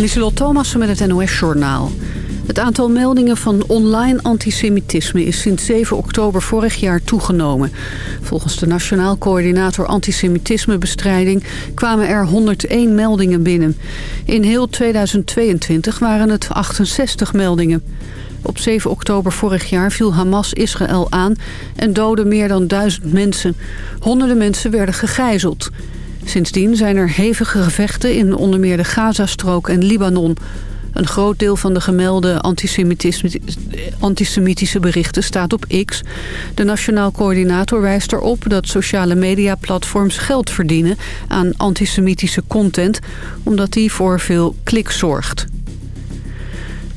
Lieselot Thomassen met het NOS-journaal. Het aantal meldingen van online antisemitisme is sinds 7 oktober vorig jaar toegenomen. Volgens de Nationaal Coördinator Antisemitismebestrijding kwamen er 101 meldingen binnen. In heel 2022 waren het 68 meldingen. Op 7 oktober vorig jaar viel Hamas Israël aan en doodde meer dan duizend mensen. Honderden mensen werden gegijzeld. Sindsdien zijn er hevige gevechten in onder meer de Gazastrook en Libanon. Een groot deel van de gemelde antisemitische berichten staat op X. De Nationaal Coördinator wijst erop dat sociale mediaplatforms geld verdienen aan antisemitische content... omdat die voor veel kliks zorgt.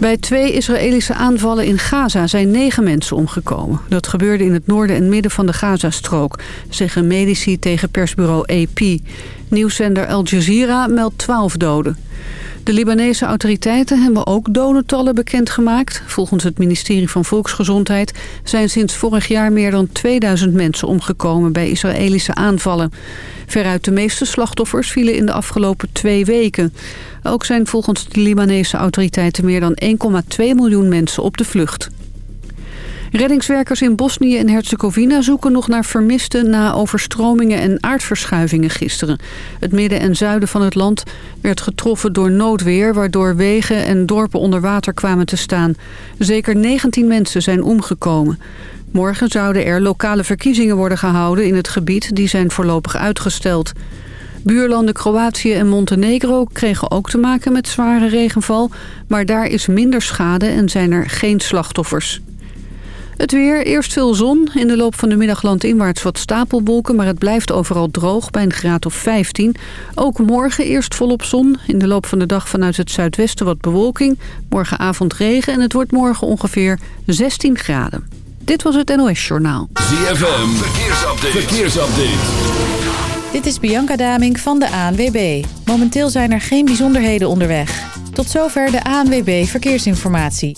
Bij twee Israëlische aanvallen in Gaza zijn negen mensen omgekomen. Dat gebeurde in het noorden en midden van de Gazastrook, zeggen medici tegen persbureau AP. Nieuwszender Al Jazeera meldt 12 doden. De Libanese autoriteiten hebben ook dodentallen bekendgemaakt. Volgens het ministerie van Volksgezondheid zijn sinds vorig jaar meer dan 2000 mensen omgekomen bij Israëlische aanvallen. Veruit de meeste slachtoffers vielen in de afgelopen twee weken. Ook zijn volgens de Libanese autoriteiten meer dan 1,2 miljoen mensen op de vlucht. Reddingswerkers in Bosnië en Herzegovina zoeken nog naar vermisten na overstromingen en aardverschuivingen gisteren. Het midden en zuiden van het land werd getroffen door noodweer, waardoor wegen en dorpen onder water kwamen te staan. Zeker 19 mensen zijn omgekomen. Morgen zouden er lokale verkiezingen worden gehouden in het gebied, die zijn voorlopig uitgesteld. Buurlanden Kroatië en Montenegro kregen ook te maken met zware regenval, maar daar is minder schade en zijn er geen slachtoffers. Het weer, eerst veel zon. In de loop van de middag landinwaarts wat stapelwolken... maar het blijft overal droog bij een graad of 15. Ook morgen eerst volop zon. In de loop van de dag vanuit het zuidwesten wat bewolking. Morgenavond regen en het wordt morgen ongeveer 16 graden. Dit was het NOS Journaal. ZFM, verkeersupdate. verkeersupdate. Dit is Bianca Daming van de ANWB. Momenteel zijn er geen bijzonderheden onderweg. Tot zover de ANWB Verkeersinformatie.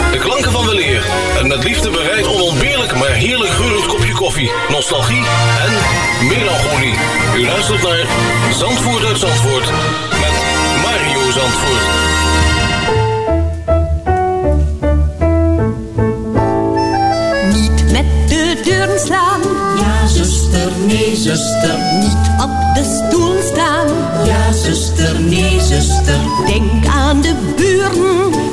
De klanken van weleer en met liefde bereid onontbeerlijk maar heerlijk geurend kopje koffie, nostalgie en melancholie. U luistert naar Zandvoort uit Zandvoort met Mario Zandvoort. Niet met de deuren slaan. Ja, zuster, nee, zuster. Niet op de stoel staan. Ja, zuster, nee, zuster. Denk aan de buren.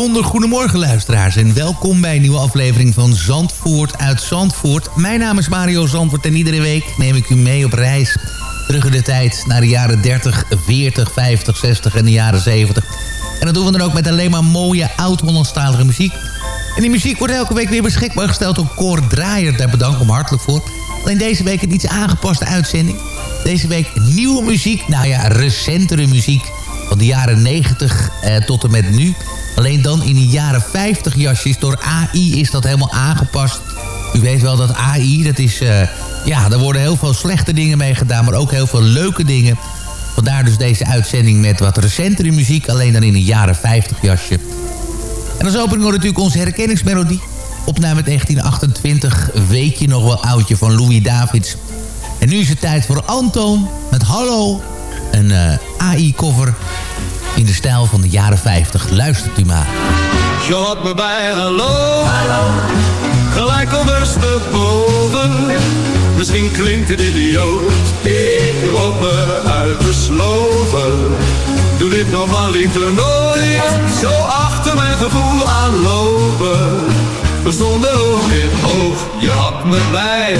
Bijzonder goedemorgen luisteraars en welkom bij een nieuwe aflevering van Zandvoort uit Zandvoort. Mijn naam is Mario Zandvoort en iedere week neem ik u mee op reis terug in de tijd naar de jaren 30, 40, 50, 60 en de jaren 70. En dat doen we dan ook met alleen maar mooie oud-Hollandstalige muziek. En die muziek wordt elke week weer beschikbaar gesteld door Cor Draaier. Daar bedank ik hem hartelijk voor. Alleen deze week een iets aangepaste uitzending. Deze week nieuwe muziek, nou ja, recentere muziek van de jaren 90 eh, tot en met nu. Alleen dan in de jaren 50 jasjes. Door AI is dat helemaal aangepast. U weet wel dat AI, dat is... Uh, ja, daar worden heel veel slechte dingen mee gedaan... maar ook heel veel leuke dingen. Vandaar dus deze uitzending met wat recentere muziek... alleen dan in een jaren 50 jasje. En als opening hoort natuurlijk onze herkenningsmelodie. Opname 1928, weet je nog wel oudje van Louis Davids. En nu is het tijd voor Anton met Hallo. Een uh, AI-cover in de stijl van de jaren 50. Luistert u maar. Je had me bij hallo, hallo. gelijk ondersteboven. Misschien klinkt het idioot, ik word me uitgesloven. Doe dit nog maar liever nooit, zo achter mijn gevoel aanlopen. We stonden oog in oog, je had me bij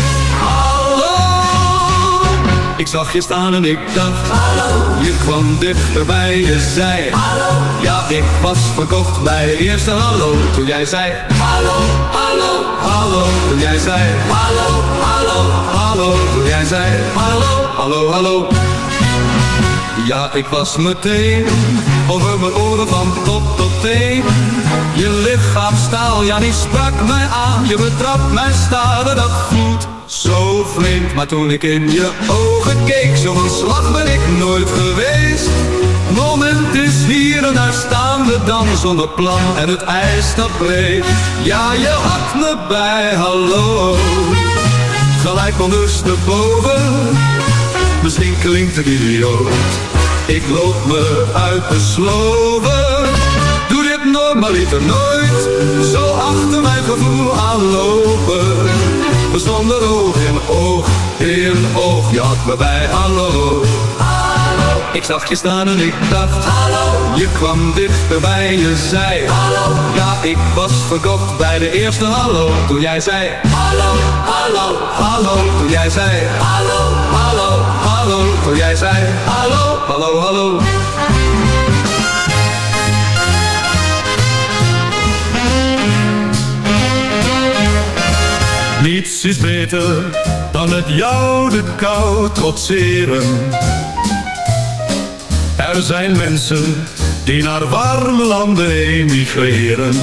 ik zag je staan en ik dacht Hallo. Je kwam dichterbij, je zei Hallo. Ja, ik was verkocht bij je eerste hallo. Toen jij zei Hallo, hallo, hallo. Toen jij zei Hallo, hallo, hallo. Toen jij zei Hallo, hallo, hallo. Ja, ik was meteen over mijn oren van top tot teen. Je lichaam staal, ja, die sprak mij aan. Je betrapt mijn staren, dat voelt zo vreemd. Maar toen ik in je ogen keek, zo van slag ben ik nooit geweest. Moment is hier en daar staan we dan zonder plan en het ijs staat breed. Ja, je had me bij, hallo. Gelijk ondersteboven, misschien klinkt het idioot. Ik loop me uit de sloven. Doe dit normaliter nooit, zo achter mijn gevoel aanlopen. We stonden oog in oog, in oog, je had me bij, hallo. Ik zag je staan en ik dacht Hallo. Je kwam dichterbij, je zei Hallo. Ja, ik was verkocht bij de eerste hallo. Toen jij zei Hallo, hallo, hallo. Toen jij zei Hallo, hallo, hallo. Toen jij zei Hallo, hallo, hallo Niets is beter dan met jou de kou trotseren er zijn mensen die naar warme landen emigreren.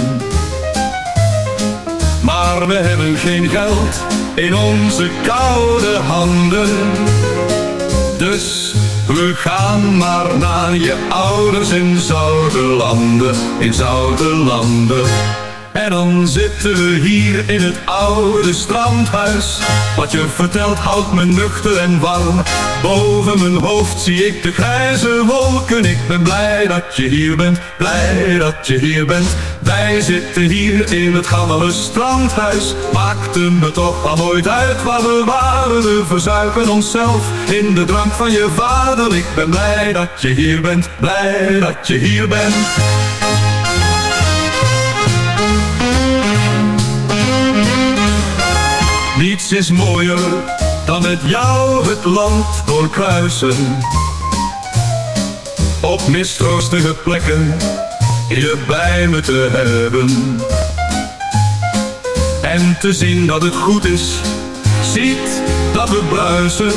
Maar we hebben geen geld in onze koude handen. Dus we gaan maar naar je ouders in zoute landen, in zoute landen. En dan zitten we hier in het oude strandhuis. Wat je vertelt houdt me nuchter en warm. Boven mijn hoofd zie ik de grijze wolken. Ik ben blij dat je hier bent, blij dat je hier bent. Wij zitten hier in het gammele strandhuis. Maakte me toch al nooit uit waar we waren. We verzuipen onszelf in de drank van je vader. Ik ben blij dat je hier bent, blij dat je hier bent. Niets is mooier dan met jou het land doorkruisen. Op mistroostige plekken je bij me te hebben. En te zien dat het goed is, ziet dat we bruisen.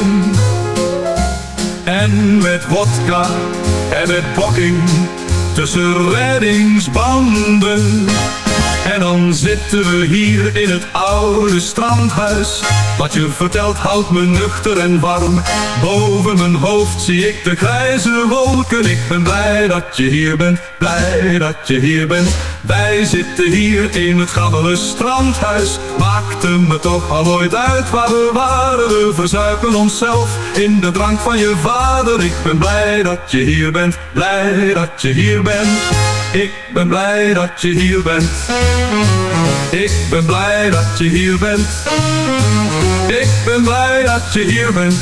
En met wodka en met pokking tussen reddingsbanden en dan zitten we hier in het oude strandhuis. Wat je vertelt houdt me nuchter en warm. Boven mijn hoofd zie ik de grijze wolken. Ik ben blij dat je hier bent, blij dat je hier bent. Wij zitten hier in het gammele strandhuis. Maakte me toch al ooit uit waar we waren. We verzuipen onszelf in de drank van je vader. Ik ben blij dat je hier bent, blij dat je hier bent. Ik ben blij dat je hier bent. Ik ben blij dat je hier bent. Ik ben blij dat je hier bent.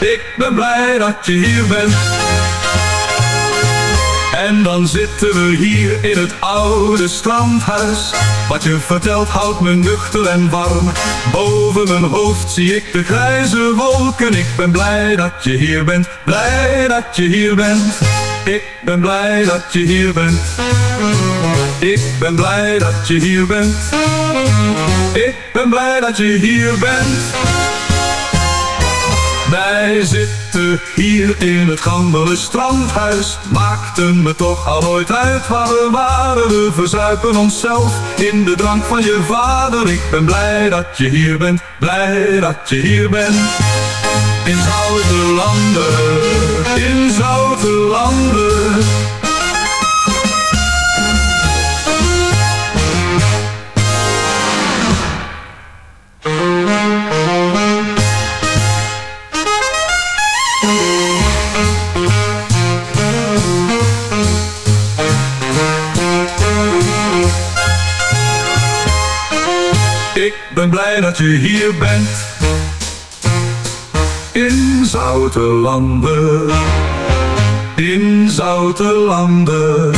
Ik ben blij dat je hier bent. En dan zitten we hier in het oude strandhuis. Wat je vertelt houdt me nuchter en warm. Boven mijn hoofd zie ik de grijze wolken. Ik ben blij dat je hier bent, blij dat je hier bent. Ik ben blij dat je hier bent. Ik ben blij dat je hier bent. Ik ben blij dat je hier bent. Wij zitten hier in het gammele strandhuis. Maakte me toch al nooit uit waar we waren. We verzuipen onszelf in de drank van je vader. Ik ben blij dat je hier bent, blij dat je hier bent. In zoute landen, in zoute landen. Ben blij dat je hier bent in zoute landen, in zoute landen.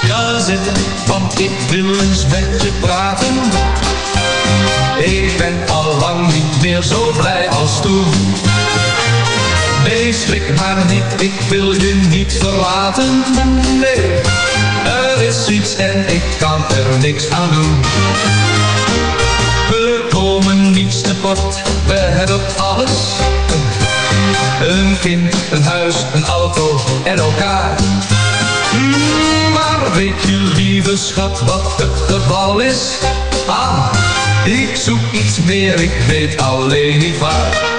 Ga zitten, want ik wil eens met je praten. Ik ben al lang niet meer zo blij als toen. Nee, schrik maar niet, ik wil je niet verlaten. Nee, er is iets en ik kan er niks aan doen. We komen niets tekort, we hebben alles. Een kind, een huis, een auto en elkaar. Maar weet je lieve schat wat het geval is? Ah, ik zoek iets meer, ik weet alleen niet waar.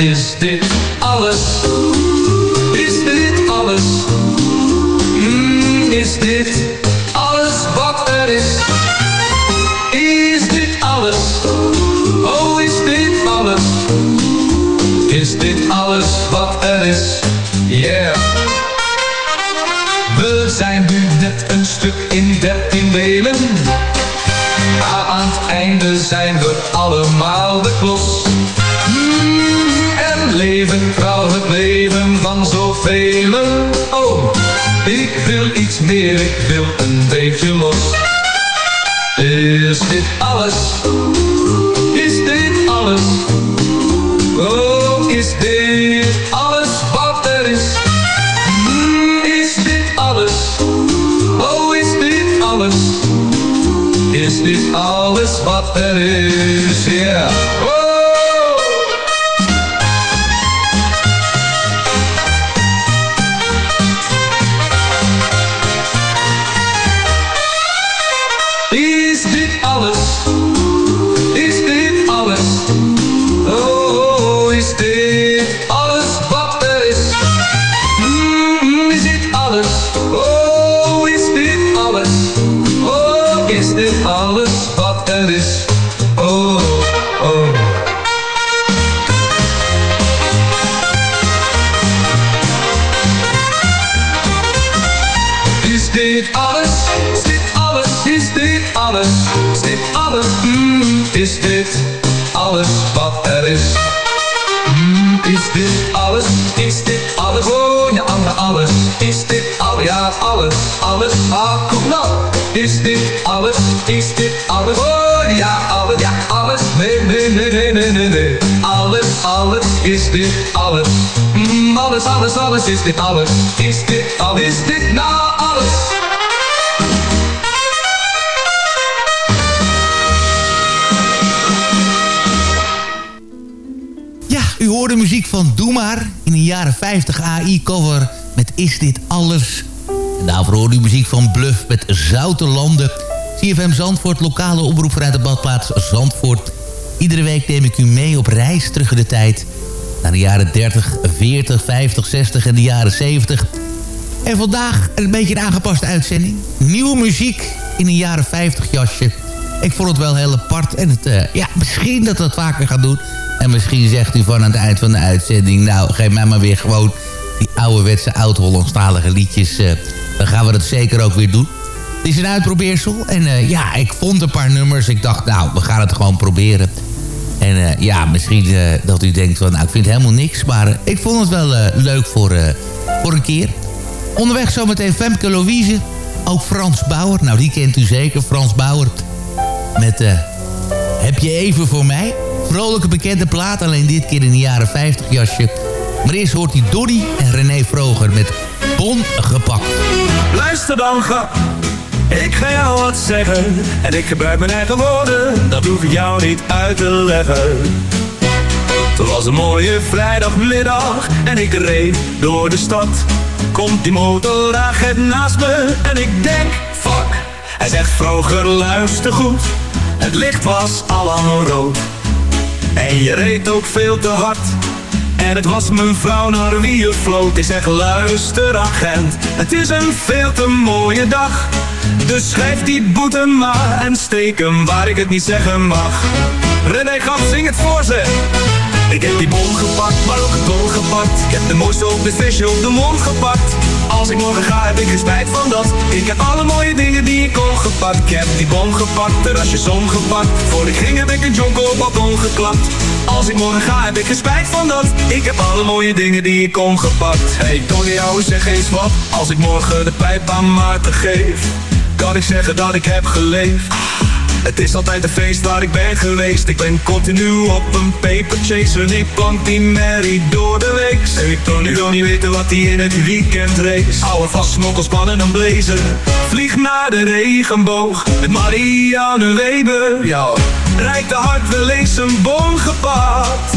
Is dit alles? Is dit alles? Mm, is dit alles wat er is? Is dit alles? Oh, is dit alles? Is dit alles wat er is? Yeah. We zijn nu net een stuk in dertien delen. Aan het einde zijn we allemaal de klos. En leven trouw het leven van zoveel. Oh, ik wil iets meer, ik wil een beetje los. Is dit alles? Is dit alles? Oh, is dit alles wat er is? Mm, is dit alles? Oh, is dit alles? Is dit alles wat er is? Is? Mm, is dit alles? Is dit alles? Anne, alles. Is dit alles? Ja, alles, alles. Ah, kom nou. Is dit alles? Is dit alles? Oh ja, alles, ja, alles. Nee, nee, nee, nee, nee, nee, nee. Alles, alles. Is dit alles? Mm, alles, alles, alles. Is dit alles? Is dit alles? Is dit nou alles? Muziek van Doe Maar in een jaren 50 AI-cover met Is Dit Alles? En daarvoor hoorde u muziek van Bluff met Zoute Landen. CFM Zandvoort, lokale omroep vanuit de badplaats Zandvoort. Iedere week neem ik u mee op reis terug in de tijd... naar de jaren 30, 40, 50, 60 en de jaren 70... En vandaag een beetje een aangepaste uitzending. Nieuwe muziek in een jaren 50 jasje. Ik vond het wel heel apart. En het, uh, ja, misschien dat we het vaker gaan doen. En misschien zegt u van aan het eind van de uitzending... nou, geef mij maar weer gewoon die ouderwetse oud-Hollandstalige liedjes. Uh, dan gaan we dat zeker ook weer doen. Het is een uitprobeersel. En uh, ja, ik vond een paar nummers. Ik dacht, nou, we gaan het gewoon proberen. En ja, misschien dat u denkt van... nou, ik vind helemaal niks. Maar ik vond het wel leuk voor, voor een keer. Onderweg zometeen Femke Louise. Ook Frans Bauer. Nou, die kent u zeker. Frans Bauer. Met uh, Heb je even voor mij? Vrolijke bekende plaat. Alleen dit keer in de jaren 50 jasje. Maar eerst hoort hij Donny en René Vroger met Bon gepakt. Luister dan, grap. Ik ga jou wat zeggen. En ik gebruik mijn eigen woorden. Dat hoef ik jou niet uit te leggen. Het was een mooie vrijdagmiddag. En ik reed door de stad komt die motoragent naast me en ik denk, fuck. Hij zegt vroeger luister goed, het licht was al lang rood. En je reed ook veel te hard. En het was mijn vrouw naar wie je floot. Ik zeg luister agent, het is een veel te mooie dag. Dus schrijf die boete maar en steek hem waar ik het niet zeggen mag. René gaf zing het voor ze. Ik heb die bon gepakt, maar ook het gepakt. Ik heb de mooiste op de visje op de mond gepakt. Als ik morgen ga, heb ik er spijt van dat. Ik heb alle mooie dingen die ik kon gepakt. Ik heb die bon gepakt, terrasjes omgepakt. Voor ik ging heb ik een jonko op balkon geklapt. Als ik morgen ga, heb ik er spijt van dat. Ik heb alle mooie dingen die ik kon gepakt. Hey Tony, jou zeg eens wat. Als ik morgen de pijp aan Maarten geef, kan ik zeggen dat ik heb geleefd. Het is altijd een feest waar ik ben geweest. Ik ben continu op een paper chase En ik plank die Mary door de week. Zeg ik toch nu wil niet weten wat hij in het weekend race Hou vast smokkelspannen en blazer. Vlieg naar de regenboog Met Marianne Weber. Ja, Rijk de hart wel eens een bon gepakt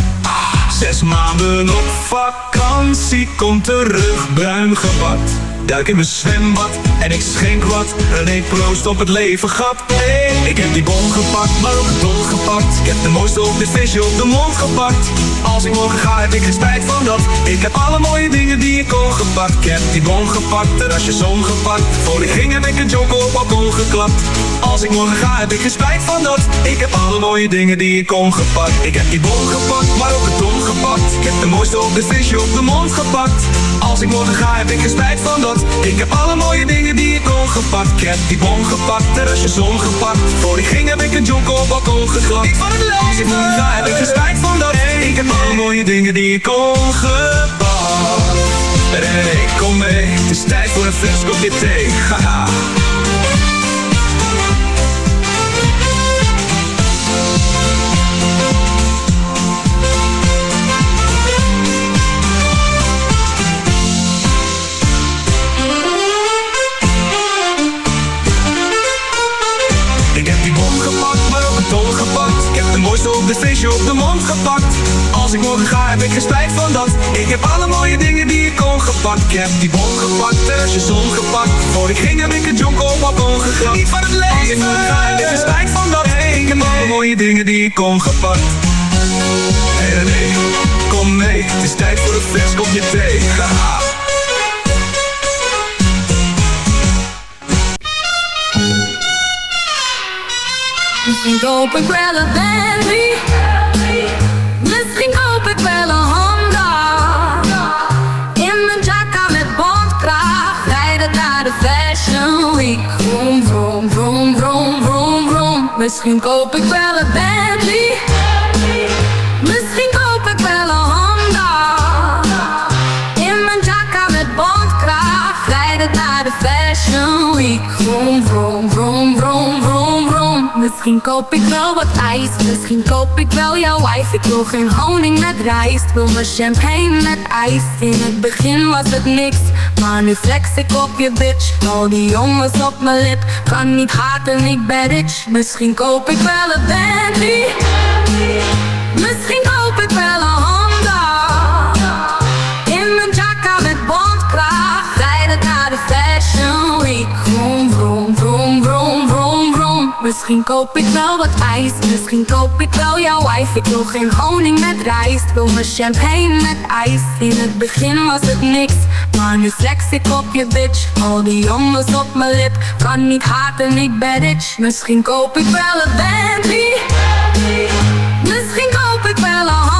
Zes maanden op vakantie, komt terug bruin gebakt Duik in mijn zwembad en ik schenk wat. En ik proost op het leven. Hey, ik heb die bon gepakt, maar ook een ton gepakt. Ik heb de mooiste op dit feestje op de mond gepakt. Als ik morgen ga, heb ik geen spijt van dat. Ik heb alle mooie dingen die ik kon gepakt. Ik heb die bon gepakt, en als je zon gepakt. Voor ik ging heb ik een jonko op balkon geklapt. Als ik morgen ga, heb ik geen spijt van dat. Ik heb alle mooie dingen die ik kon gepakt. Ik heb die bon gepakt, maar ook een ton gepakt. Ik heb de mooiste op dit feestje op de mond gepakt. Als ik morgen ga, heb ik geen spijt van dat. Ik heb alle mooie dingen die ik kon gepakt. Ik heb die bon gepakt, terrasje zon gepakt. Voor ik ging heb ik een jonko op balkon geklapt. Ik van het leven. Ik ga, heb ik geen spijt van dat. Ik heb alle mooie dingen die ik kon gepakt. Hey, kom mee, het is tijd voor een fles kopje thee. Haha. Op dit feestje op de mond gepakt. Als ik morgen ga, heb ik geen spijt van dat. Ik heb alle mooie dingen die ik kon gepakt. Ik heb die bon gepakt, terrasje zon gepakt. Voor ik ging heb ik een jonko op balkon gegrapt. Niet van het leven. Als ik morgen ga, heb ik geen spijt van dat. Ik heb alle mooie dingen die ik kon gepakt. Hey René, kom mee. Het is tijd voor een fles kopje thee. Haha. Misschien koop ik wel een Bentley. Misschien koop ik wel een Honda. In mijn jacka met bondkraag. Rijden naar de Fashion Week. Vroom, vroom, vroom, vroom, vroom, vroom. Misschien koop ik wel een Bentley. Misschien koop ik wel een Honda. In mijn jacka met bondkraag. Rijden naar de Fashion Week Misschien koop ik wel wat ijs Misschien koop ik wel jouw wife Ik wil geen honing met rijst Wil mijn champagne met ijs. In het begin was het niks Maar nu flex ik op je bitch. Al die jongens op mijn lip Kan niet haten, ik ben rich. Misschien koop ik wel een Bentley. Misschien Misschien koop ik wel wat ijs Misschien koop ik wel jouw wife Ik wil geen honing met rijst Wil mijn champagne met ijs. In het begin was het niks Maar nu flex ik op je bitch. Al die jongens op mijn lip Kan niet haten, ik ben rich. Misschien koop ik wel een Bentley. Misschien koop ik wel een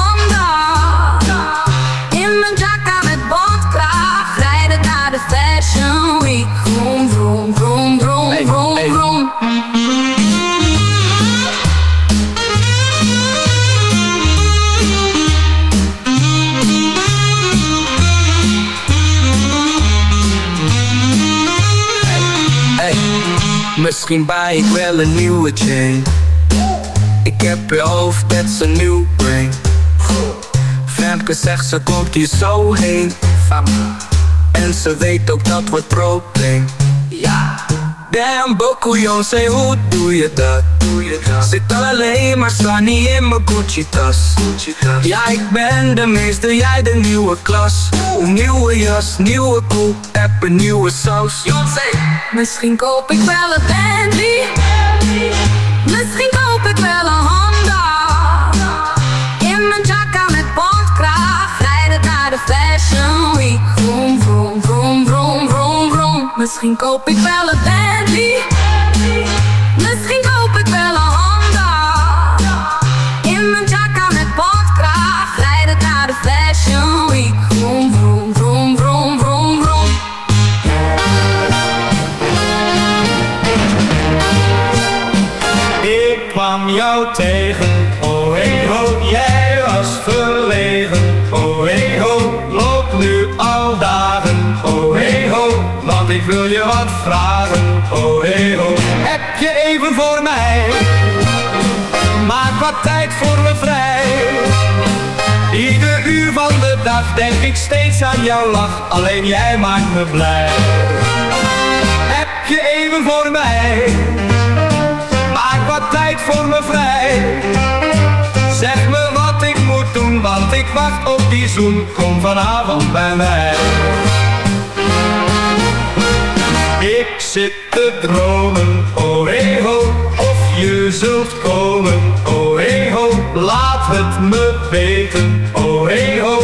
misschien buy ik wel een nieuwe chain. Ik heb je hoofd met zijn nieuw brain. Femke zegt ze komt hier zo heen. En ze weet ook dat wordt probleem Damn, Bokuyon, say hoe doe je dat? Zit alleen maar staan niet in mijn Gucci tas Ja, ik ben de meester, jij de nieuwe klas. Nieuwe jas, nieuwe koe, heb een nieuwe saus. Misschien koop ik wel een Bentley Misschien koop ik wel een Bentley steeds aan jouw lach, alleen jij maakt me blij. Heb je even voor mij? Maak wat tijd voor me vrij. Zeg me wat ik moet doen, want ik wacht op die zoen. Kom vanavond bij mij. Ik zit te dromen, oh hey ho, of je zult komen, oh hey ho, laat het me weten, oh hey ho,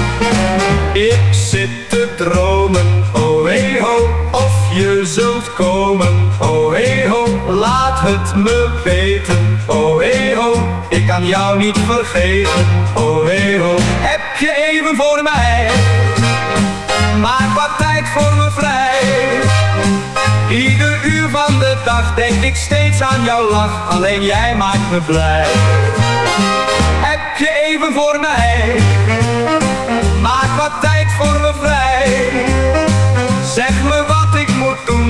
Ik zit te dromen, oh hey ho, of je zult komen, oh hey ho, laat het me weten, oh hey ho, ik kan jou niet vergeten, oh hey ho, heb je even voor mij, maak wat tijd voor me vrij. Ieder uur van de dag denk ik steeds aan jouw lach, alleen jij maakt me blij. Heb je even voor mij?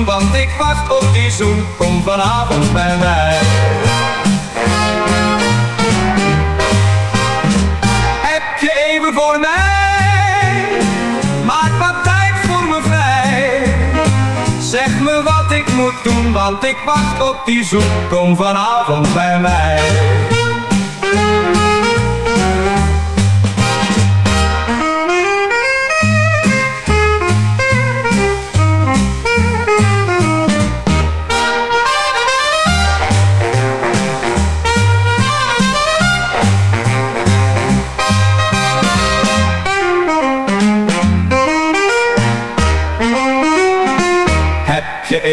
Want ik wacht op die zoen. Kom vanavond bij mij. Heb je even voor mij? Maak wat tijd voor me vrij. Zeg me wat ik moet doen, want ik wacht op die zoen. Kom vanavond bij mij.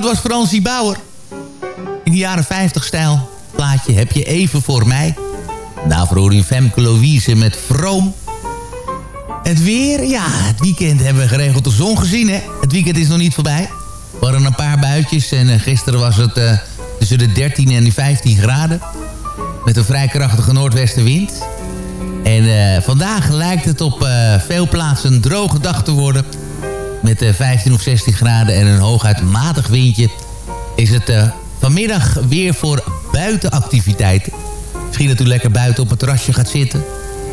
Dat was Fransie Bauer. In de jaren 50 stijl. Plaatje heb je even voor mij. Daarvoor hoor je Femke Louise met Vroom. Het weer, ja, het weekend hebben we geregeld de zon gezien, hè. Het weekend is nog niet voorbij. Er waren een paar buitjes en eh, gisteren was het eh, tussen de 13 en de 15 graden. Met een vrij krachtige noordwestenwind. En eh, vandaag lijkt het op veel plaatsen een droge dag te worden. Met eh, 15 of 16 graden en een hooguit matig windje... is het eh, vanmiddag weer voor buitenactiviteiten. Misschien dat u lekker buiten op het terrasje gaat zitten.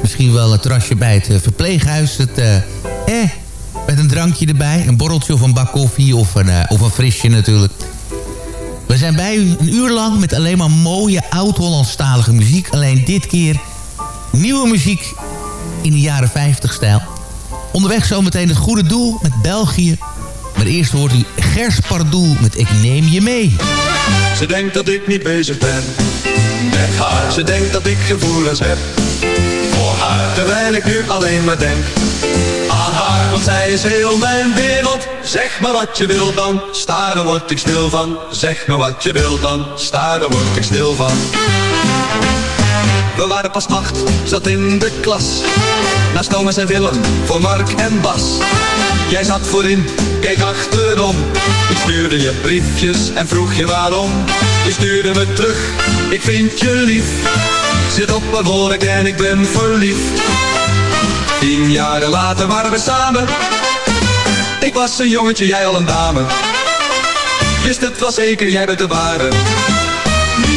Misschien wel het terrasje bij het eh, verpleeghuis. Het, eh, eh, met een drankje erbij. Een borreltje of een bak koffie of een, eh, of een frisje natuurlijk. We zijn bij u een uur lang met alleen maar mooie oud-Hollandstalige muziek. Alleen dit keer nieuwe muziek in de jaren 50 stijl. Onderweg zometeen het goede doel met België. Maar eerst hoort u Gers Pardoel met Ik Neem Je Mee. Ze denkt dat ik niet bezig ben met haar. Ze denkt dat ik gevoelens heb voor haar. Terwijl ik nu alleen maar denk aan haar. Want zij is heel mijn wereld. Zeg maar wat je wil dan, staren word ik stil van. Zeg me wat je wil dan, staren word ik stil van. We waren pas acht, zat in de klas. Naast Thomas en Willem, voor Mark en Bas. Jij zat voorin, keek achterom. Ik stuurde je briefjes en vroeg je waarom. Je stuurde me terug, ik vind je lief. Zit op een wolk en ik ben verliefd. Tien jaren later waren we samen. Ik was een jongetje, jij al een dame. Wist het wel zeker, jij bent de ware.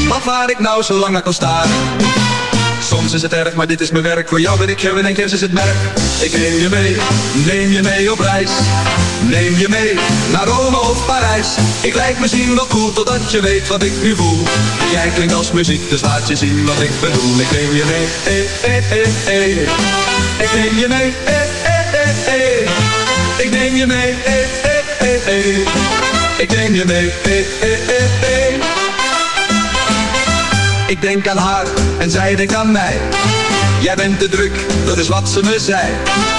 Wat waar ik nou zo lang naar kon staren. Soms is het erg, maar dit is mijn werk. Voor jou ben ik er en kennis is het merk. Ik neem je mee, neem je mee op reis. Neem je mee naar Rome of Parijs. Ik lijk misschien wel cool totdat je weet wat ik nu voel. Jij klinkt als muziek, dus laat je zien wat ik bedoel. Ik neem je mee, eh, eh, eh, eh. Ik neem je mee, eh, eh, eh, eh. Ik neem je mee, eh, eh, eh, eh. Ik neem je mee, eh, eh, eh, eh. Ik denk aan haar en zij denkt aan mij. jij bent te druk, dat is wat ze me zei.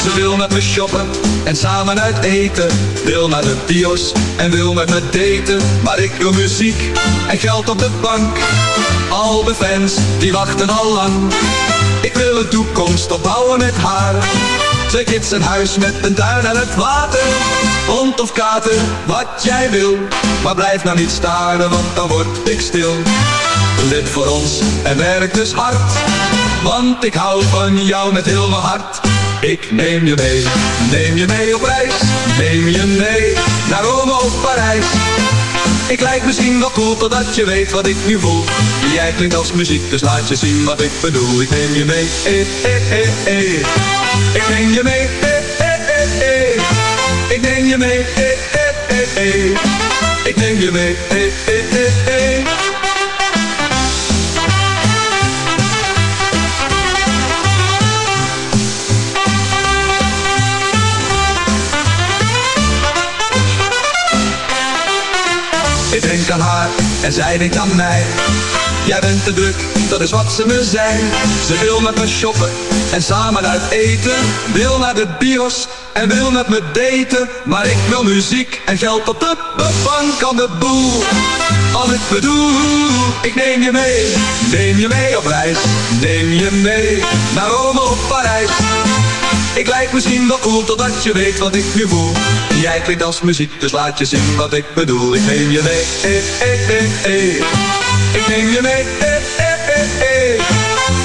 Ze wil met me shoppen en samen uit eten. Wil naar de bios en wil met me daten. Maar ik wil muziek en geld op de bank. Al mijn fans, die wachten al lang. Ik wil een toekomst opbouwen met haar. Twee kids een huis met een tuin en het water. Hond of kater, wat jij wil. Maar blijf nou niet staren, want dan word ik stil. Dit voor ons en werk dus hard. Want ik hou van jou met heel mijn hart. Ik neem je mee, neem je mee op reis. Neem je mee naar Rome of Parijs. Ik lijk misschien wel cool totdat je weet wat ik nu voel. Jij klinkt als muziek, dus laat je zien wat ik bedoel. Ik neem je mee, eh, eh, eh, eh. Ik neem je mee, eh, eh, eh, eh. Ik neem je mee, eh, eh, eh, eh. Ik neem je mee, eh, eh, eh, Haar en zij denkt aan mij. Jij bent te druk, dat is wat ze me zei. Ze wil met me shoppen en samen uit eten. Wil naar de bios en wil met me daten. Maar ik wil muziek en geld op de bank aan de boel. Als ik bedoel, ik neem je mee. Neem je mee op reis, neem je mee naar Rome of Parijs. Ik lijk misschien wel cool totdat je weet wat ik nu voel Jij klinkt als muziek, dus laat je zien wat ik bedoel Ik neem je mee, eh, eh, eh, eh. Ik neem je mee, eh, eh, eh, eh.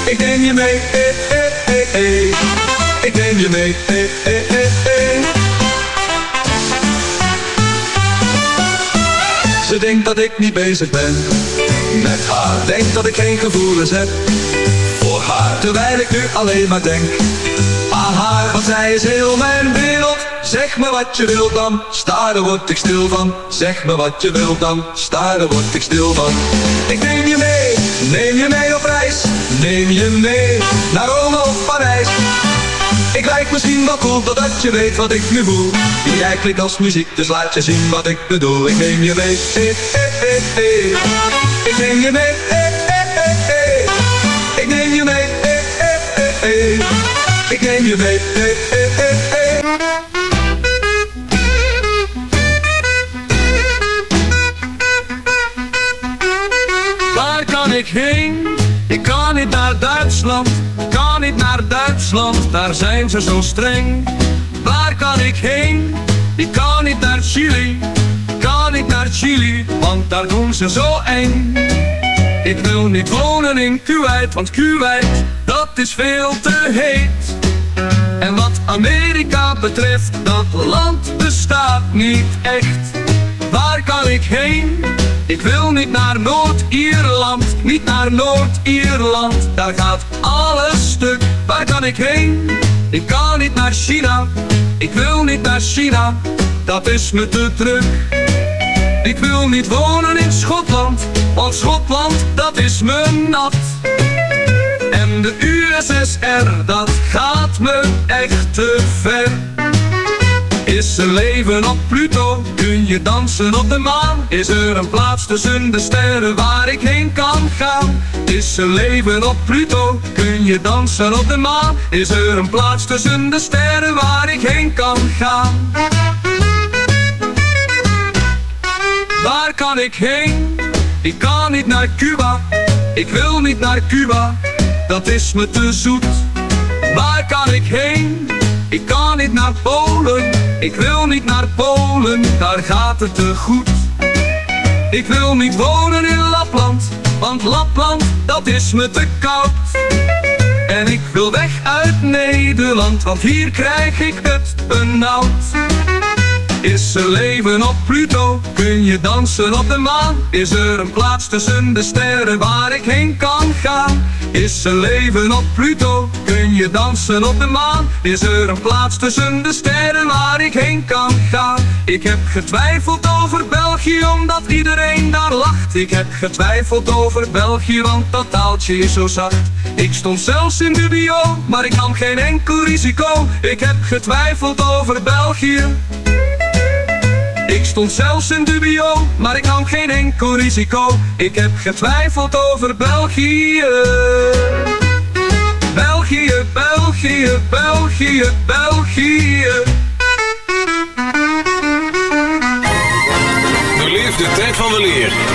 Ik neem je mee, eh, eh, eh, eh. Ik neem je mee, eh, eh. Ze denkt dat ik niet bezig ben met haar Denkt dat ik geen gevoelens heb voor haar Terwijl ik nu alleen maar denk aan haar Want zij is heel mijn wereld. Zeg me wat je wilt dan, staren word ik stil van. Zeg me wat je wilt dan, staren word ik stil van. Ik neem je mee, neem je mee op reis. Neem je mee naar Rome of Parijs. Ik lijk misschien wel cool, totdat je weet wat ik nu voel. Jij klinkt als muziek, dus laat je zien wat ik bedoel. Ik neem je mee, eh. Ik neem je mee, eh, eh, eh. Ik neem je mee, eh. Ik neem je mee, eh, eh, eh. Waar kan ik heen? Ik kan niet naar Duitsland, kan niet naar Duitsland, daar zijn ze zo streng. Waar kan ik heen? Ik kan niet naar Chili, kan niet naar Chili, want daar doen ze zo eng. Ik wil niet wonen in Kuwait, want Kuwait, dat is veel te heet. En wat Amerika betreft, dat land bestaat niet echt. Waar kan ik heen? Ik wil niet naar Noord-Ierland, niet naar Noord-Ierland, daar gaat alles stuk. Waar kan ik heen? Ik kan niet naar China, ik wil niet naar China, dat is me te druk. Ik wil niet wonen in Schotland, want Schotland, dat is me nat. En de USSR, dat gaat me echt te ver. Is er leven op Pluto? Kun je dansen op de maan? Is er een plaats tussen de sterren waar ik heen kan gaan? Is er leven op Pluto? Kun je dansen op de maan? Is er een plaats tussen de sterren waar ik heen kan gaan? Waar kan ik heen? Ik kan niet naar Cuba. Ik wil niet naar Cuba. Dat is me te zoet. Waar kan ik heen? Ik kan niet naar Polen. Ik wil niet naar Polen. Daar gaat het te goed. Ik wil niet wonen in Lapland. Want Lapland, dat is me te koud. En ik wil weg uit Nederland. Want hier krijg ik het benauwd. Is er leven op Pluto? Kun je dansen op de maan? Is er een plaats tussen de sterren waar ik heen kan gaan? Is er leven op Pluto? Kun je dansen op de maan? Is er een plaats tussen de sterren waar ik heen kan gaan? Ik heb getwijfeld over België omdat iedereen daar lacht. Ik heb getwijfeld over België want dat taaltje is zo zacht. Ik stond zelfs in dubio, maar ik nam geen enkel risico. Ik heb getwijfeld over België. Ik stond zelfs in dubio, maar ik nam geen enkel risico. Ik heb getwijfeld over België. België. België, België, België, de tijd van weleer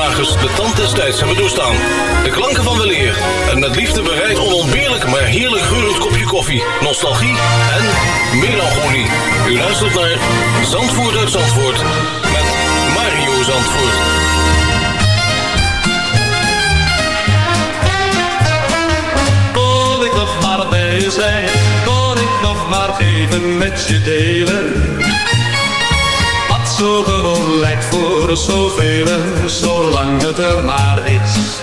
Geluidsdragers de tand des tijds hebben doorstaan. De klanken van weleer en met liefde bereid onontbeerlijk maar heerlijk geurend kopje koffie, nostalgie en melancholie. U luistert naar Zandvoort uit Zandvoort met Mario Zandvoort. Kon ik nog maar bij je zijn, kon ik nog maar even met je delen. Zo gewoon lijkt voor zoveel, zolang het er maar is.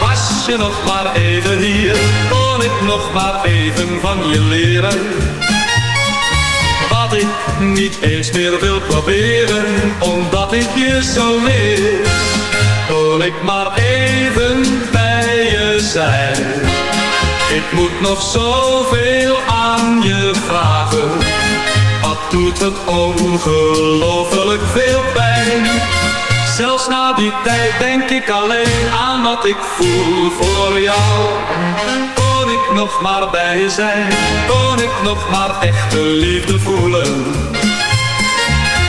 Was je nog maar even hier, kon ik nog maar even van je leren. Wat ik niet eens meer wil proberen, omdat ik je zo mis. Kon ik maar even bij je zijn. Ik moet nog zoveel aan je vragen. Doet het ongelooflijk veel pijn. Zelfs na die tijd denk ik alleen aan wat ik voel voor jou. Kon ik nog maar bij je zijn, kon ik nog maar echte liefde voelen.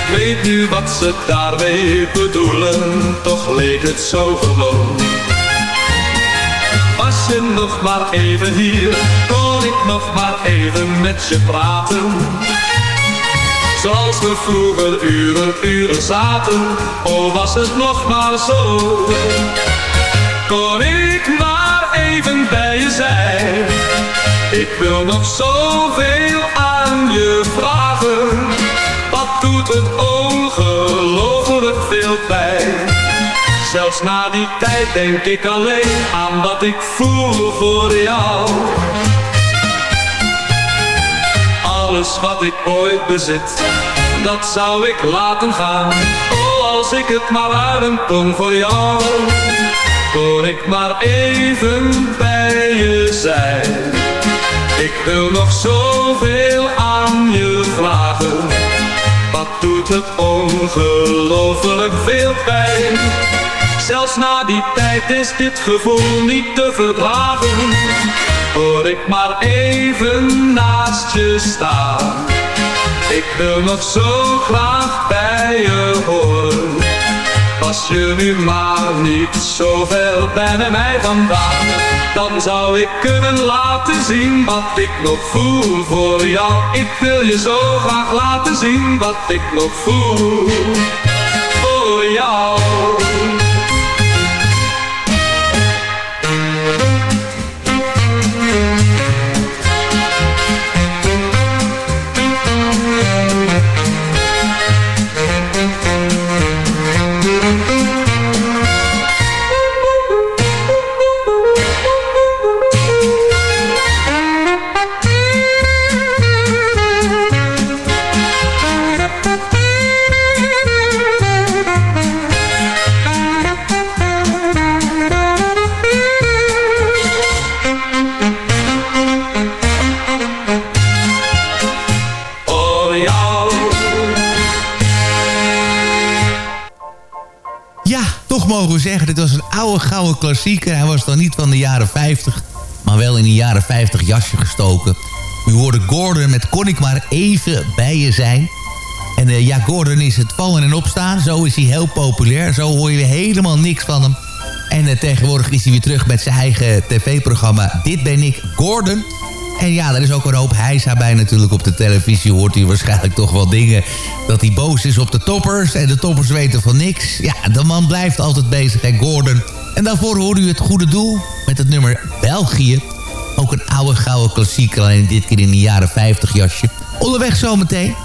Ik weet nu wat ze daarmee bedoelen, toch leek het zo gewoon. Was je nog maar even hier, kon ik nog maar even met je praten. Zoals we vroeger uren, uren zaten, oh was het nog maar zo. Kon ik maar even bij je zijn, ik wil nog zoveel aan je vragen. Wat doet het ongelooflijk veel pijn. Zelfs na die tijd denk ik alleen aan wat ik voel voor jou. Alles wat ik ooit bezit, dat zou ik laten gaan. Oh, als ik het maar waren kon voor jou. Kon ik maar even bij je zijn. Ik wil nog zoveel aan je vragen. Wat doet het ongelooflijk veel pijn. Zelfs na die tijd is dit gevoel niet te verdragen. Hoor ik maar even naast je staan. Ik wil nog zo graag bij je horen. Was je nu maar niet zo ver bij mij vandaan. Dan zou ik kunnen laten zien wat ik nog voel voor jou. Ik wil je zo graag laten zien wat ik nog voel voor jou. Oude gouden klassieker. Hij was dan niet van de jaren 50, maar wel in een jaren 50 jasje gestoken. U hoorde Gordon met Kon ik maar even bij je zijn. En eh, ja, Gordon is het vallen en opstaan. Zo is hij heel populair. Zo hoor je helemaal niks van hem. En eh, tegenwoordig is hij weer terug met zijn eigen tv-programma Dit ben ik, Gordon. En ja, er is ook een hoop heisa bij natuurlijk op de televisie. Hoort hij waarschijnlijk toch wel dingen dat hij boos is op de toppers. En de toppers weten van niks. Ja, de man blijft altijd bezig, hè, Gordon. En daarvoor hoorde u het goede doel met het nummer België. Ook een oude gouden klassieker, alleen dit keer in een jaren 50 jasje. Onderweg zometeen.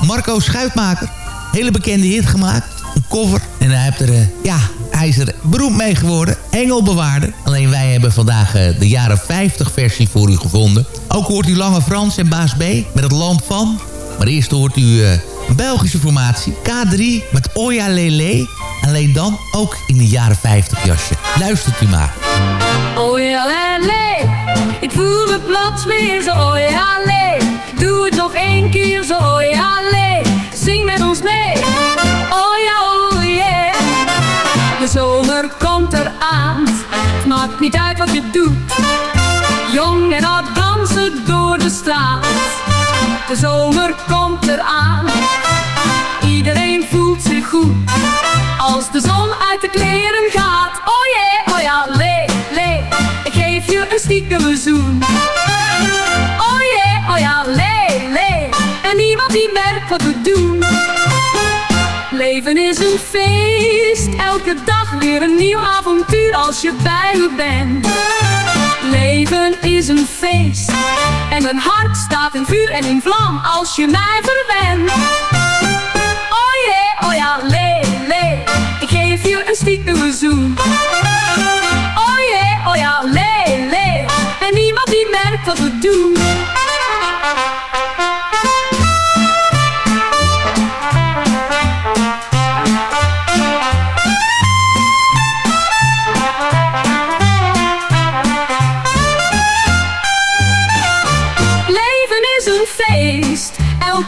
Marco Schuitmaker. Hele bekende hit gemaakt. Een cover. En hij, heeft er, uh, ja, hij is er beroemd mee geworden. Engelbewaarder. Alleen wij hebben vandaag uh, de jaren 50 versie voor u gevonden. Ook hoort u Lange Frans en Baas B met het Land van. Maar eerst hoort u uh, een Belgische formatie. K3 met Oya Lele. Alleen dan ook in de jaren 50 jasje. Luistert u maar. Oya Lele, ik voel me plots weer zo Oya Lele. Doe het nog één keer zo Oya Lele. Zing met ons mee. Ja, oh. De zomer komt eraan. Het maakt niet uit wat je doet. Jong en oud door de straat. De zomer komt eraan. Iedereen voelt zich goed. Als de zon uit de kleren gaat. Oh yeah, oh ja, lee, lee. Ik geef je een stiekem zoen. Oh yeah, oh ja, lee, lee. En niemand die merkt wat we doen. Leven is een feest, elke dag weer een nieuw avontuur als je bij me bent. Leven is een feest en mijn hart staat in vuur en in vlam als je mij verwendt. Oh yeah, oh ja, lee, lee, ik geef je een stiekem zoen. Oh yeah, oh ja, lee, lee, en niemand die merkt wat we doen.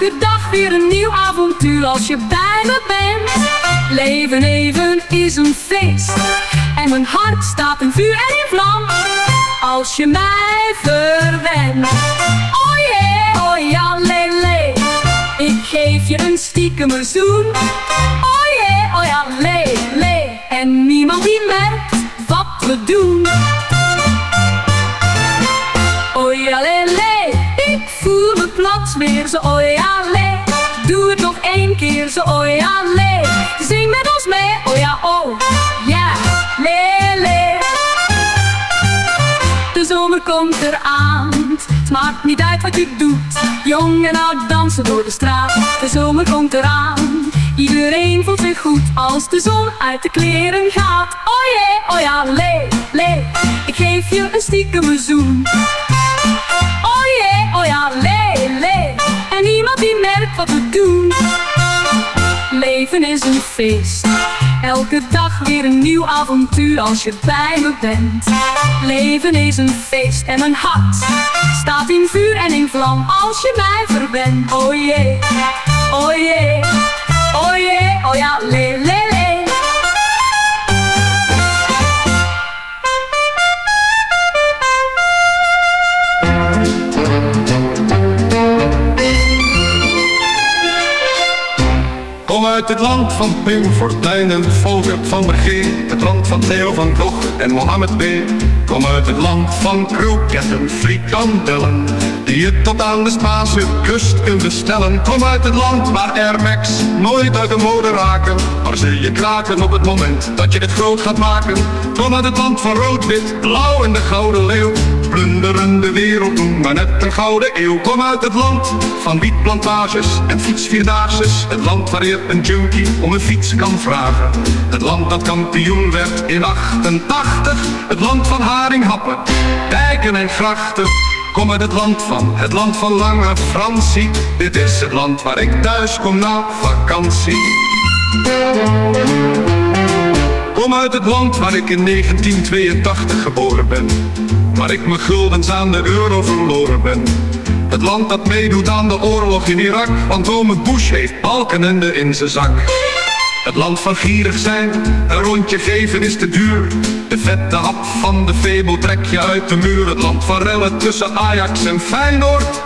Elke dag weer een nieuw avontuur als je bij me bent. Leven even is een feest. En mijn hart staat in vuur en in vlam. Als je mij verwendt. Oh yeah, oh ja, lele. Ik geef je een stiekem zoen. Oh yeah, oh ja, lele. En niemand die merkt wat we doen. Oh ja, lele. Ik voel me plots weer zo oh keer zo oh ja, lee. Zing met ons mee, oh ja, oh ja, lee, lee. De zomer komt eraan, het maakt niet uit wat je doet. Jong en oud dansen door de straat, de zomer komt eraan. Iedereen voelt zich goed als de zon uit de kleren gaat. Oh yeah, oh ja, lee, lee. Ik geef je een stiekem zoen. Oh yeah, oh ja, lee, lee. En niemand die merkt wat we doen. Leven is een feest. Elke dag weer een nieuw avontuur als je bij me bent. Leven is een feest en mijn hart staat in vuur en in vlam als je mij verwendt. Oh yeah, oh yeah, oh yeah, oh ja, lee, lee, lee. Kom uit het land van Pim Fortuyn en Volkert van G. Het land van Theo van Gogh en Mohammed B. Kom uit het land van kroketten, frikandellen. Die je tot aan de Spaanse kust kunt bestellen. Kom uit het land waar Air Max nooit uit de mode raken. Maar ze je kraken op het moment dat je het groot gaat maken. Kom uit het land van rood, wit, blauw en de gouden leeuw. Plunderen de wereld doen, maar net een gouden eeuw. Kom uit het land van wietplantages en fietsvierdaagses. Het land waar je een junkie om een fiets kan vragen. Het land dat kampioen werd in 88. Het land van haringhappen, dijken en grachten. Kom uit het land van, het land van lange Fransie. Dit is het land waar ik thuis kom na vakantie. Kom uit het land waar ik in 1982 geboren ben. Waar ik mijn guldens aan de euro verloren ben. Het land dat meedoet aan de oorlog in Irak. Want ome Bush heeft balkenende in zijn zak. Het land van gierig zijn, een rondje geven is te duur. De vette hap van de fabel trek je uit de muur. Het land van rellen tussen Ajax en Feyenoord.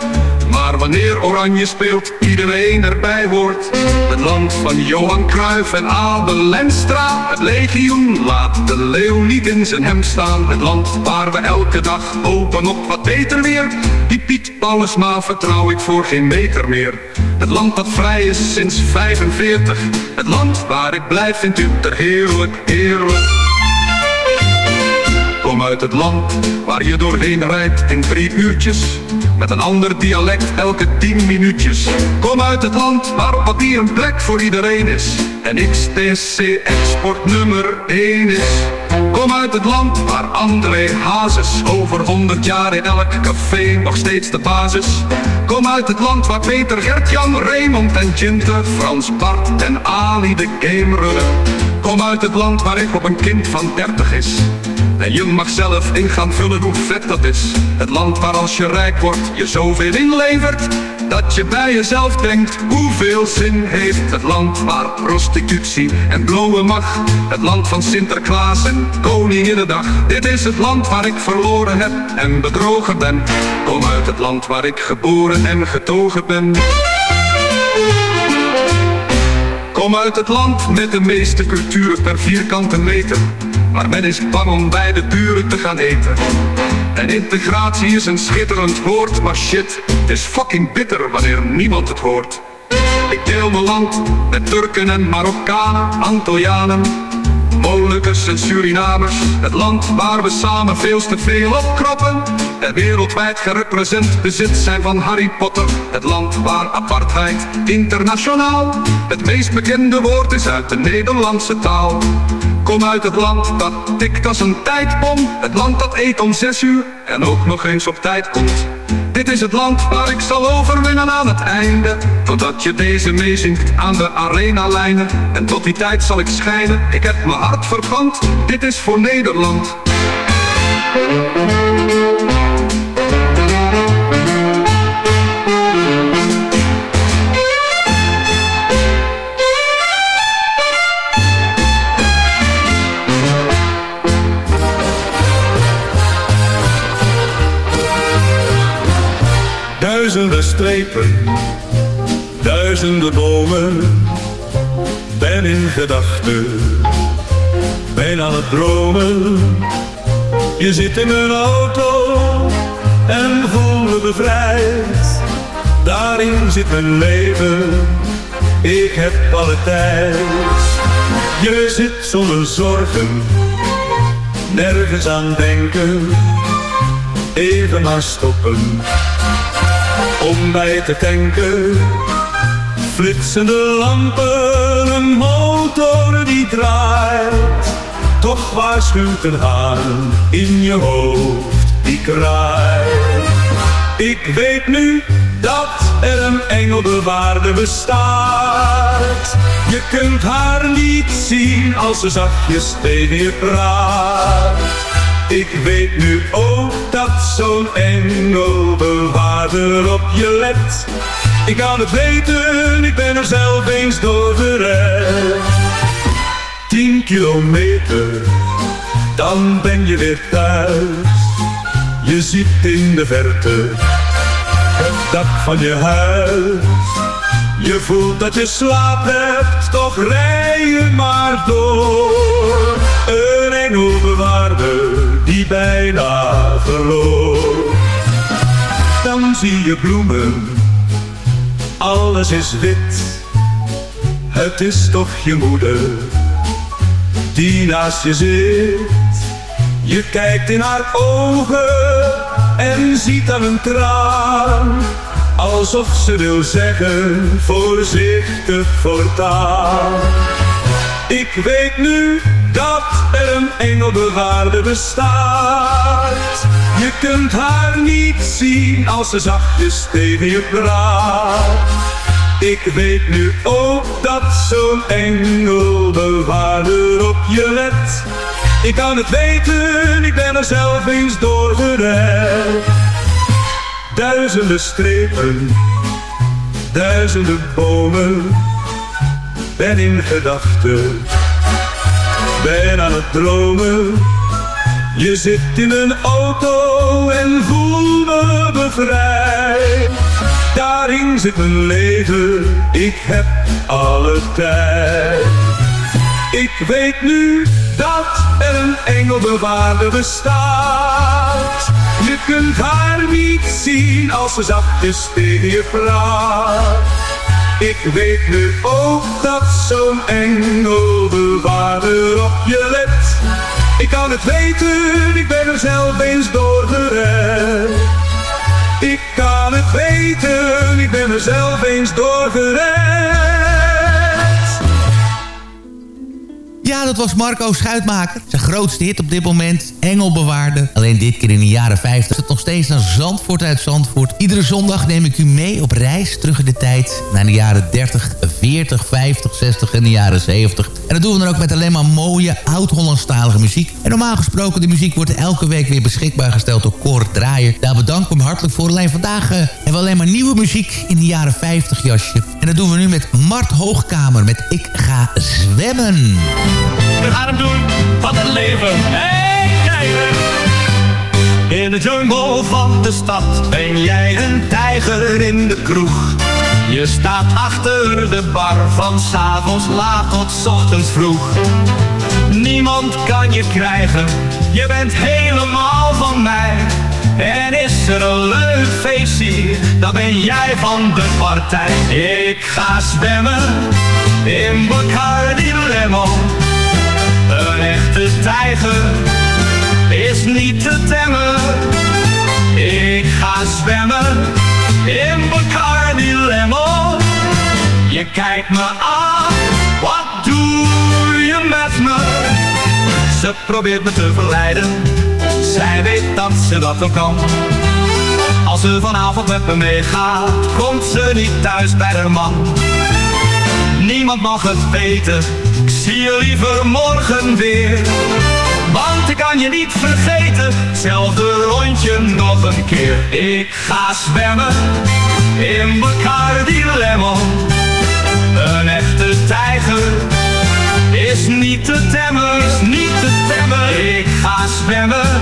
Maar wanneer Oranje speelt, iedereen erbij hoort. Het land van Johan Cruijff en Abel Lenstra. Het legioen laat de leeuw niet in zijn hem staan. Het land waar we elke dag hopen op wat beter weer. Die Piet Paulusma vertrouw ik voor geen meter meer. Het land dat vrij is sinds 45. Het land waar ik blijf vindt u er heerlijk, heerlijk. Kom uit het land waar je doorheen rijdt in drie uurtjes. Met een ander dialect elke tien minuutjes. Kom uit het land waar op papier een plek voor iedereen is. En XTC export nummer 1 is. Kom uit het land waar André Hazes over 100 jaar in elk café nog steeds de basis. Kom uit het land waar Peter, Gert-Jan, Raymond en Jinte, Frans, Bart en Ali de game runnen. Kom uit het land waar ik op een kind van 30 is. En je mag zelf in gaan vullen hoe vet dat is. Het land waar als je rijk wordt je zoveel inlevert. Dat je bij jezelf denkt hoeveel zin heeft. Het land waar prostitutie en blowen mag. Het land van Sinterklaas en Koninginnedag. Dit is het land waar ik verloren heb en bedrogen ben. Kom uit het land waar ik geboren en getogen ben. Kom uit het land met de meeste cultuur per vierkante meter. Maar men is bang om bij de buren te gaan eten. En integratie is een schitterend woord, maar shit, het is fucking bitter wanneer niemand het hoort. Ik deel mijn land met Turken en Marokkanen, Antillianen, Molukkers en Surinamers. Het land waar we samen veel te veel opkroppen. En wereldwijd gerepresent bezit zijn van Harry Potter. Het land waar apartheid internationaal het meest bekende woord is uit de Nederlandse taal. Kom uit het land dat tikt als een tijdbom. Het land dat eet om zes uur en ook nog eens op tijd komt. Dit is het land waar ik zal overwinnen aan het einde. Totdat je deze meezingt aan de arenalijnen. En tot die tijd zal ik schijnen, ik heb mijn hart verbrand. Dit is voor Nederland. Duizenden strepen, duizenden bomen. Ben in gedachten, ben aan het dromen. Je zit in een auto en voel me bevrijd. Daarin zit mijn leven, ik heb alle tijd. Je zit zonder zorgen, nergens aan denken. Even maar stoppen om bij te tanken. Flitsende lampen, een motor die draait. Toch waarschuwt een haan in je hoofd die kraait. Ik weet nu dat er een engelbewaarde bestaat. Je kunt haar niet zien als ze zachtjes tegen je praat. Ik weet nu ook dat zo'n engelbewaarder op je let. Ik kan het weten, ik ben er zelf eens door gered. Tien kilometer, dan ben je weer thuis. Je ziet in de verte het dak van je huis. Je voelt dat je slaap hebt, toch rij je maar door. Een engelbewaarder die bijna verloor. Zie je bloemen, alles is wit. Het is toch je moeder die naast je zit. Je kijkt in haar ogen en ziet dan een traan. Alsof ze wil zeggen, voorzichtig voortaan. Ik weet nu dat er een engelbewaarde bestaat. Je kunt haar niet zien als ze zachtjes tegen je praat. Ik weet nu ook dat zo'n engelbewaarder op je let. Ik kan het weten, ik ben er zelf eens door gered. Duizenden strepen, duizenden bomen, ben in gedachten, ben aan het dromen. Je zit in een auto en voel me bevrijd. Daarin zit mijn leven, ik heb alle tijd. Ik weet nu dat er een engelbewaarder bestaat. Je kunt haar niet zien als ze zachtjes tegen je praat. Ik weet nu ook dat zo'n engelbewaarder op je let. Ik kan het weten, ik ben er zelf eens door gered. Ik kan genieten, ik ben er zelf eens doorgered. Ja, dat was Marco Schuitmaker. Zijn grootste hit op dit moment, Engelbewaarder. Alleen dit keer in de jaren 50 is het nog steeds naar Zandvoort uit Zandvoort. Iedere zondag neem ik u mee op reis terug in de tijd... naar de jaren 30, 40, 50, 60 en de jaren 70. En dat doen we dan ook met alleen maar mooie, oud-Hollandstalige muziek. En normaal gesproken, de muziek wordt elke week weer beschikbaar gesteld door Cor Draaier. Daar bedank ik hem hartelijk voor. Alleen vandaag uh, hebben we alleen maar nieuwe muziek in de jaren 50 jasje. En dat doen we nu met Mart Hoogkamer met Ik ga zwemmen. We gaan doen van het leven. Hey, kijken. In de jungle van de stad ben jij een tijger in de kroeg. Je staat achter de bar van s'avonds laat tot ochtends vroeg. Niemand kan je krijgen, je bent helemaal van mij. En is er een leuk feestje, dan ben jij van de partij. Ik ga zwemmen in Bacardi Lemon. Tijger is niet te temmen. Ik ga zwemmen in Bacardi Lemon. Je kijkt me aan, wat doe je met me? Ze probeert me te verleiden, zij weet dat ze dat ook kan. Als ze vanavond met me meegaat, komt ze niet thuis bij haar man. Niemand mag het weten, zie je liever morgen weer. Want ik kan je niet vergeten, hetzelfde rondje nog een keer. Ik ga zwemmen in Bacardi Lemon. Een echte tijger is niet te temmen, is niet te temmen. Ik ga zwemmen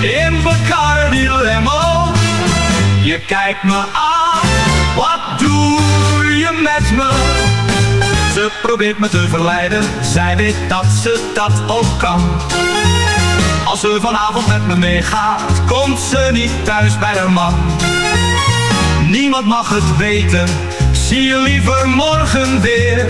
in Bacardi Lemon. Je kijkt me aan, wat doe je met me? Probeert me te verleiden, zij weet dat ze dat ook kan. Als ze vanavond met me meegaat, komt ze niet thuis bij haar man. Niemand mag het weten, zie je liever morgen weer.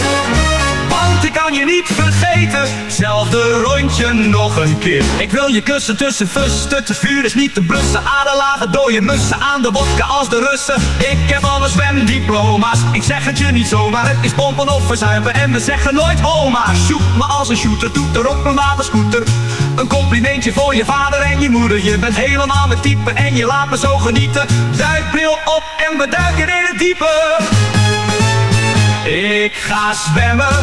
Want ik kan je niet vergeten, zelfde rondje nog een keer. Ik wil je kussen tussen fusten, te vuur is niet te blussen. Aderlagen, dode mussen, aan de wodka als de Russen. Ik heb alle zwemdiploma's, ik zeg het je niet zomaar. Het is pompen of verzuipen en we zeggen nooit homa. Shoot me als een shooter, doet er op een waterscooter. Een complimentje voor je vader en je moeder. Je bent helemaal mijn type en je laat me zo genieten. Duikbril op en we duiken in het diepe. Ik ga zwemmen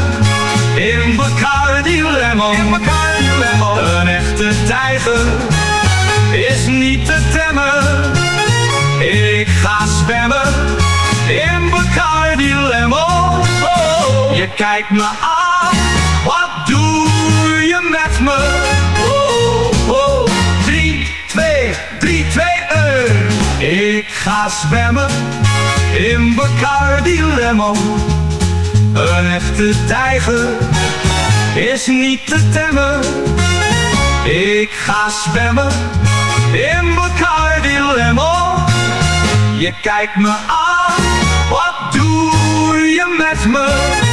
in Bacardi Lemon. In Bacardi Lemon. Een echte tijger is niet te temmen. Ik ga zwemmen in Bacardi Lemon. Oh, je kijkt me aan, wat doe je met me? Oh, oh, 3, 2, 3, 2, 1. Ik ga zwemmen in Bacardi Lemon. Een echte tijger is niet te temmen. Ik ga zwemmen in Bacardi Lemon. Je kijkt me aan, wat doe je met me?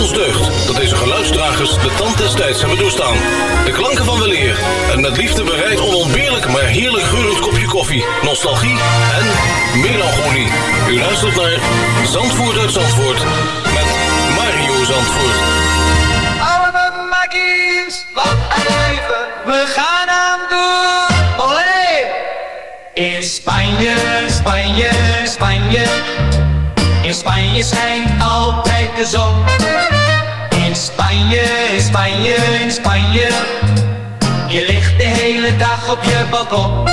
Dat deze geluidsdragers de tand des tijds hebben doorstaan. De klanken van weleer en met liefde bereid onontbeerlijk maar heerlijk geurend kopje koffie, nostalgie en melancholie. U luistert naar Zandvoort uit Zandvoort met Mario Zandvoort. Allemaal magies, wat een leven, we gaan aan doen, olé! In Spanje, Spanje, Spanje, in Spanje schijnt altijd de zon. In Spanje, Spanje, in Spanje, je ligt de hele dag op je balkon.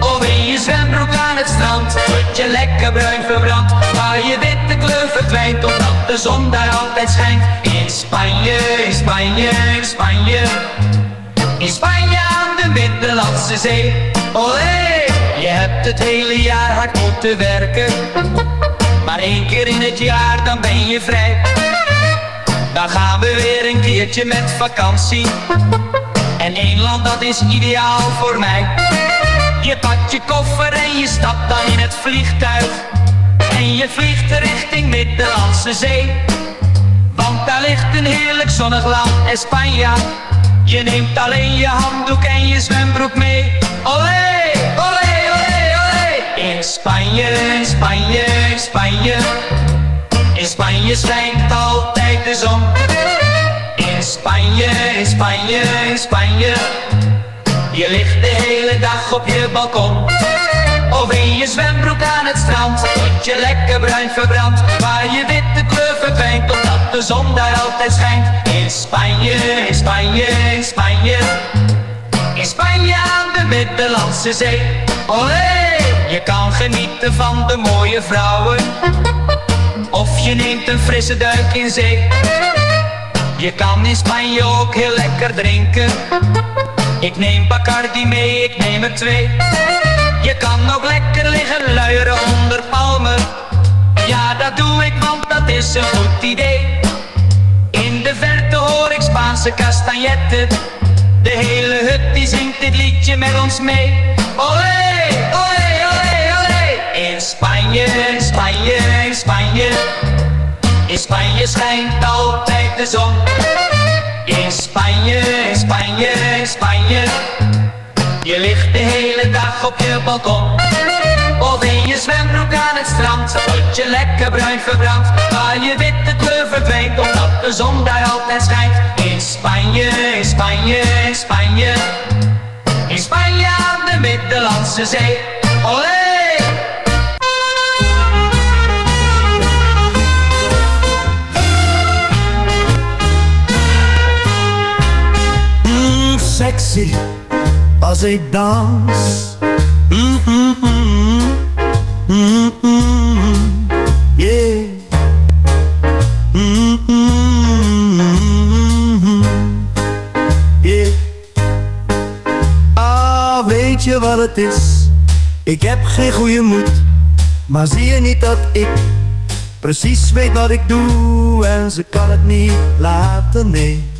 Of in je zwembroek aan het strand Word je lekker bruin verbrand. Waar je witte kleur verdwijnt Omdat de zon daar altijd schijnt. In Spanje, in Spanje, in Spanje. In Spanje aan de Middellandse Zee. Olé, je hebt het hele jaar hard moeten werken Maar één keer in het jaar dan ben je vrij. Dan gaan we weer een keertje met vakantie. En één land dat is ideaal voor mij. Je pakt je koffer en je stapt dan in het vliegtuig. En je vliegt richting Middellandse Zee. Want daar ligt een heerlijk zonnig land, Espanja. Je neemt alleen je handdoek en je zwembroek mee. Olé, In Spanje, Spanje, Spanje. In Spanje schijnt altijd de zon. In Spanje, in Spanje, in Spanje. Je ligt de hele dag op je balkon. Of in je zwembroek aan het strand. Tot je lekker bruin verbrandt. Waar je witte kleur verdwijnt. Omdat de zon daar altijd schijnt. In Spanje, in Spanje, in Spanje. In Spanje aan de Middellandse Zee. Olé! Je kan genieten van de mooie vrouwen Of je neemt een frisse duik in zee Je kan in Spanje ook heel lekker drinken ik neem Bacardi mee, ik neem er twee. Je kan ook lekker liggen luieren onder palmen. Ja, dat doe ik, want dat is een goed idee. In de verte hoor ik Spaanse castagnetten. De hele hut die zingt dit liedje met ons mee. Olé, olé, Spanje, Spanje, Spanje. In Spanje schijnt altijd de zon. In Spanje, Spanje, Spanje. Je ligt de hele dag op je balkon. Of in je zwembroek aan het strand. Word je lekker bruin verbrand. Waar je witte kleur verdwijnt. Omdat de zon daar altijd schijnt. In Spanje, in Spanje, in Spanje. In Spanje aan de Middellandse Zee. Olé! Sexy als ik dans. Mm -mm. Yeah. Ah, weet je wat het is? Ik heb geen goede moed, maar zie je niet dat ik precies weet wat ik doe en ze kan het niet laten, nee.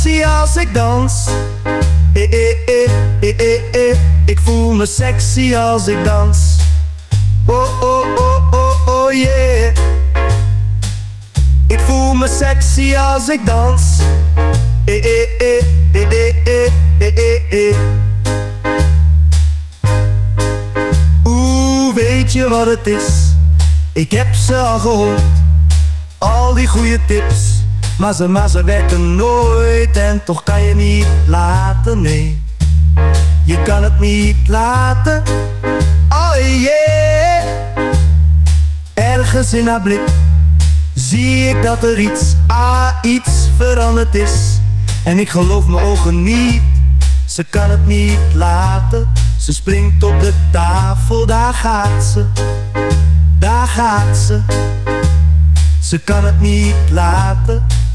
sexy als ik dans. Eh, eh, eh, eh, eh, eh. Ik voel me sexy als ik dans. Oh, oh, oh, oh, oh, yeah. Ik voel me sexy als ik dans. Eh, eh, eh, eh, eh, eh, eh, eh. Oeh, weet je wat het is? Ik heb ze al gehoord, al die goede tips Maar ze, maar ze werken nooit en toch kan je niet laten, nee. Je kan het niet laten, oh yeah. Ergens in haar blik zie ik dat er iets, ah iets veranderd is. En ik geloof mijn ogen niet, ze kan het niet laten. Ze springt op de tafel, daar gaat ze. Daar gaat ze. Ze kan het niet laten,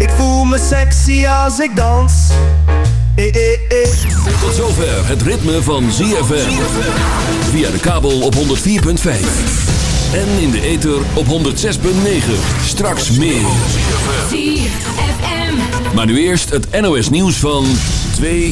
Ik voel me sexy als ik dans. Eh, eh, eh. Tot zover het ritme van ZFM. Via de kabel op 104.5. En in de ether op 106.9. Straks meer. ZFM. Maar nu eerst het NOS nieuws van 2